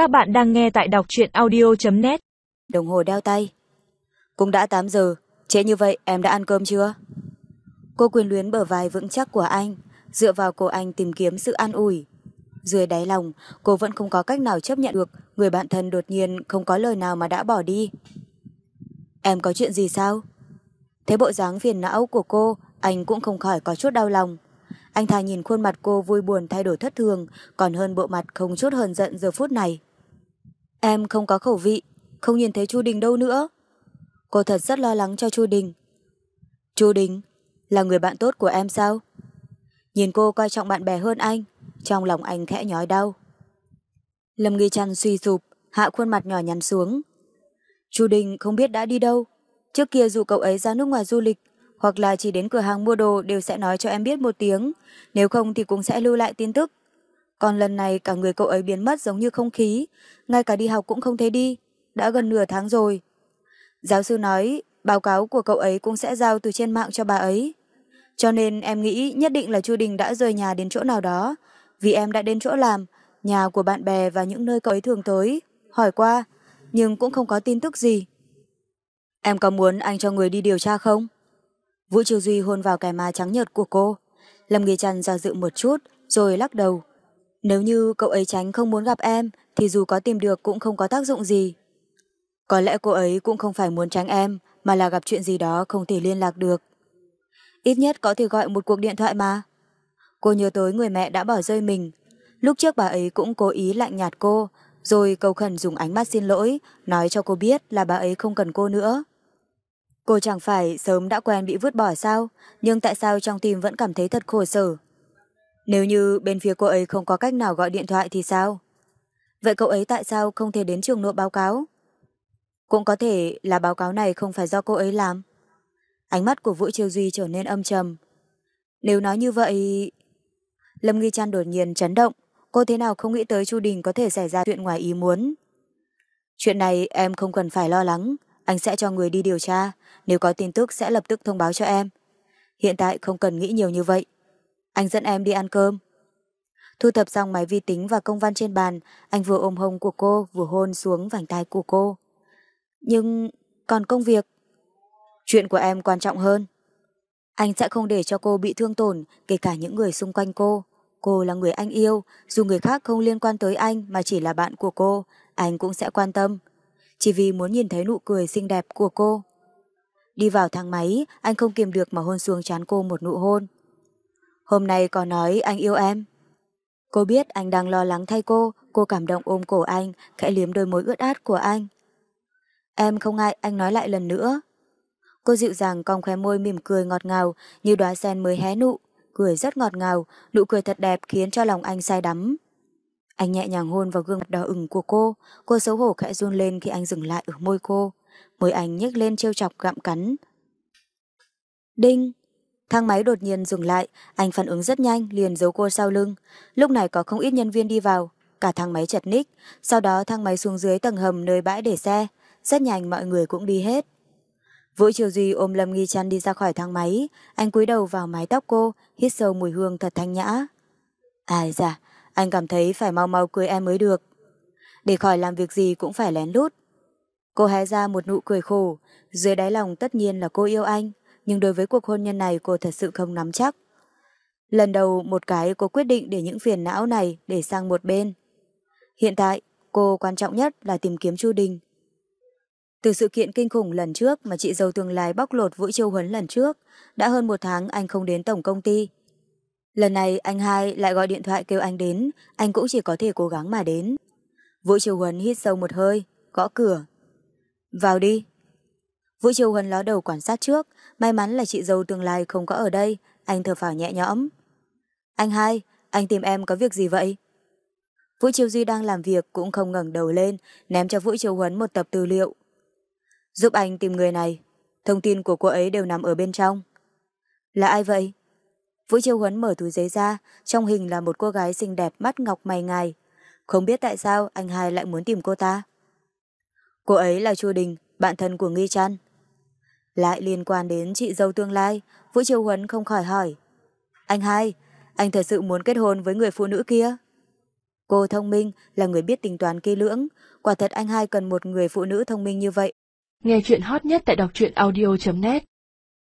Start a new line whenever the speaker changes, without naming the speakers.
Các bạn đang nghe tại đọc truyện audio.net
Đồng hồ đeo tay Cũng đã 8 giờ, trễ như vậy em đã ăn cơm chưa? Cô quyền luyến bờ vai vững chắc của anh, dựa vào cô anh tìm kiếm sự an ủi. Dưới đáy lòng, cô vẫn không có cách nào chấp nhận được người bạn thân đột nhiên không có lời nào mà đã bỏ đi. Em có chuyện gì sao? Thấy bộ dáng phiền não của cô, anh cũng không khỏi có chút đau lòng. Anh thà nhìn khuôn mặt cô vui buồn thay đổi thất thường, còn hơn bộ mặt không chút hờn giận giờ phút này. Em không có khẩu vị, không nhìn thấy Chu Đình đâu nữa. Cô thật rất lo lắng cho Chu Đình. Chu Đình, là người bạn tốt của em sao? Nhìn cô coi trọng bạn bè hơn anh, trong lòng anh khẽ nhói đau. Lâm Nghi Trăn suy sụp, hạ khuôn mặt nhỏ nhắn xuống. Chu Đình không biết đã đi đâu. Trước kia dù cậu ấy ra nước ngoài du lịch, hoặc là chỉ đến cửa hàng mua đồ đều sẽ nói cho em biết một tiếng, nếu không thì cũng sẽ lưu lại tin tức. Còn lần này cả người cậu ấy biến mất giống như không khí, ngay cả đi học cũng không thấy đi, đã gần nửa tháng rồi. Giáo sư nói báo cáo của cậu ấy cũng sẽ giao từ trên mạng cho bà ấy. Cho nên em nghĩ nhất định là Chu Đình đã rời nhà đến chỗ nào đó, vì em đã đến chỗ làm, nhà của bạn bè và những nơi cậu ấy thường tới, hỏi qua, nhưng cũng không có tin tức gì. Em có muốn anh cho người đi điều tra không? Vũ Triều Duy hôn vào cái má trắng nhợt của cô. Lâm Nghi Trần do dự một chút, rồi lắc đầu. Nếu như cậu ấy tránh không muốn gặp em, thì dù có tìm được cũng không có tác dụng gì. Có lẽ cô ấy cũng không phải muốn tránh em, mà là gặp chuyện gì đó không thể liên lạc được. Ít nhất có thể gọi một cuộc điện thoại mà. Cô nhớ tới người mẹ đã bỏ rơi mình. Lúc trước bà ấy cũng cố ý lạnh nhạt cô, rồi cầu khẩn dùng ánh mắt xin lỗi, nói cho cô biết là bà ấy không cần cô nữa. Cô chẳng phải sớm đã quen bị vứt bỏ sao, nhưng tại sao trong tim vẫn cảm thấy thật khổ sở. Nếu như bên phía cô ấy không có cách nào gọi điện thoại thì sao? Vậy cậu ấy tại sao không thể đến trường nộp báo cáo? Cũng có thể là báo cáo này không phải do cô ấy làm. Ánh mắt của Vũ Triều Duy trở nên âm trầm. Nếu nói như vậy... Lâm Nghi Trăn đột nhiên chấn động, cô thế nào không nghĩ tới Chu Đình có thể xảy ra chuyện ngoài ý muốn. Chuyện này em không cần phải lo lắng, anh sẽ cho người đi điều tra, nếu có tin tức sẽ lập tức thông báo cho em. Hiện tại không cần nghĩ nhiều như vậy. Anh dẫn em đi ăn cơm. Thu thập xong máy vi tính và công văn trên bàn, anh vừa ôm hông của cô, vừa hôn xuống vành tay của cô. Nhưng còn công việc. Chuyện của em quan trọng hơn. Anh sẽ không để cho cô bị thương tổn, kể cả những người xung quanh cô. Cô là người anh yêu, dù người khác không liên quan tới anh mà chỉ là bạn của cô, anh cũng sẽ quan tâm. Chỉ vì muốn nhìn thấy nụ cười xinh đẹp của cô. Đi vào thang máy, anh không kiềm được mà hôn xuống chán cô một nụ hôn. Hôm nay có nói anh yêu em. Cô biết anh đang lo lắng thay cô, cô cảm động ôm cổ anh, khẽ liếm đôi môi ướt át của anh. Em không ngại anh nói lại lần nữa. Cô dịu dàng cong khóe môi mỉm cười ngọt ngào như đóa sen mới hé nụ, cười rất ngọt ngào, nụ cười thật đẹp khiến cho lòng anh say đắm. Anh nhẹ nhàng hôn vào gương mặt đỏ ửng của cô, cô xấu hổ khẽ run lên khi anh dừng lại ở môi cô. Môi anh nhếch lên trêu chọc gặm cắn. Đinh! Thang máy đột nhiên dừng lại, anh phản ứng rất nhanh liền giấu cô sau lưng. Lúc này có không ít nhân viên đi vào, cả thang máy chật ních, sau đó thang máy xuống dưới tầng hầm nơi bãi để xe. Rất nhanh mọi người cũng đi hết. Vũ Triều Duy ôm Lâm Nghi Trăn đi ra khỏi thang máy, anh cúi đầu vào mái tóc cô, hít sâu mùi hương thật thanh nhã. Ai dạ, anh cảm thấy phải mau mau cưới em mới được. Để khỏi làm việc gì cũng phải lén lút. Cô hé ra một nụ cười khổ, dưới đáy lòng tất nhiên là cô yêu anh, nhưng đối với cuộc hôn nhân này cô thật sự không nắm chắc. Lần đầu một cái cô quyết định để những phiền não này để sang một bên. Hiện tại, cô quan trọng nhất là tìm kiếm Chu Đình. Từ sự kiện kinh khủng lần trước mà chị dâu tương lai bóc lột Vũ Châu Huấn lần trước, đã hơn một tháng anh không đến tổng công ty. Lần này anh hai lại gọi điện thoại kêu anh đến, anh cũng chỉ có thể cố gắng mà đến. Vũ châu Huấn hít sâu một hơi, gõ cửa. Vào đi. Vũ Triều Huấn ló đầu quan sát trước, may mắn là chị dâu tương lai không có ở đây, anh thở phào nhẹ nhõm. Anh hai, anh tìm em có việc gì vậy? Vũ Triều Duy đang làm việc cũng không ngẩng đầu lên, ném cho Vũ Triều Huấn một tập tư liệu. Giúp anh tìm người này, thông tin của cô ấy đều nằm ở bên trong. Là ai vậy? Vũ Triều Huấn mở túi giấy ra, trong hình là một cô gái xinh đẹp mắt ngọc mày ngài. Không biết tại sao anh hai lại muốn tìm cô ta. Cô ấy là Chu Đình, bạn thân của Nghi Trăn. Lại liên quan đến chị dâu tương lai, Vũ Triều Huấn không khỏi hỏi. Anh hai, anh thật sự muốn kết hôn với người phụ nữ kia? Cô thông minh, là người biết tính toán kỹ lưỡng. Quả thật anh hai cần một người phụ nữ thông minh như vậy.
Nghe chuyện hot nhất tại đọc truyện audio.net